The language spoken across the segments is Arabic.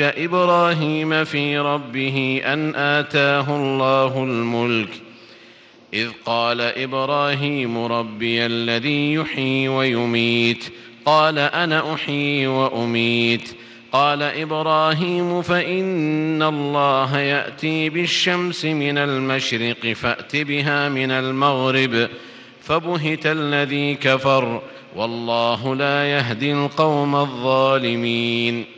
إبراهيم في ربه أن آتاه الله الملك. إذ قال إبراهيم ربي الذي يحيي ويميت. قال أنا أحيي وأميت. قال إبراهيم فإن الله يأتي بالشمس من المشرق فأت بها من المغرب. فبهت الذي كفر. والله لا يهدي القوم الظالمين.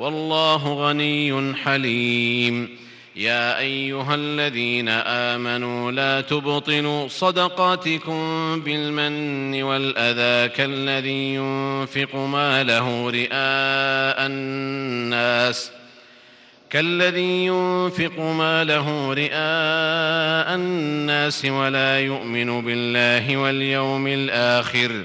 والله غني حليم. يا أيها الذين آمنوا لا تبطلوا صدقاتكم بالمن والأذى كالذي ينفق ماله رئاء الناس كالذي ينفق ماله رئاء الناس ولا يؤمن بالله واليوم الآخر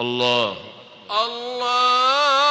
الله. الله.